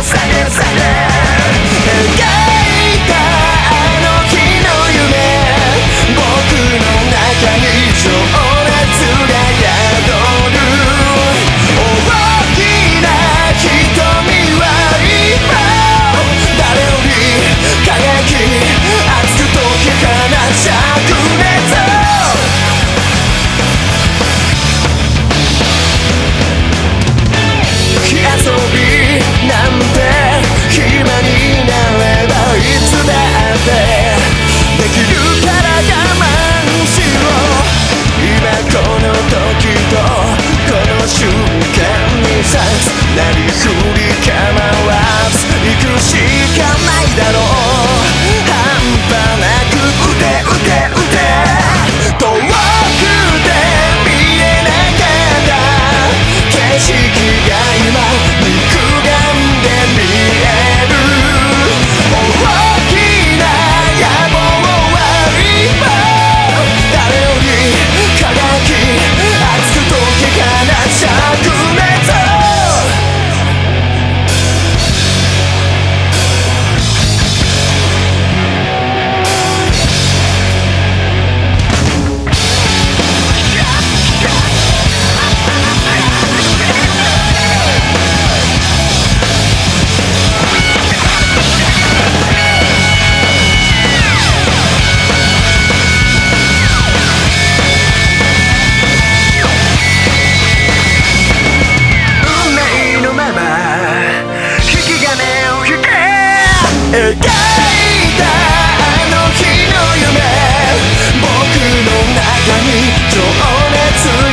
Yes, yes. できるから我慢しろ。今この時とこの瞬間にさなりふり構わず行くし描いたあの日の夢。僕の中に情熱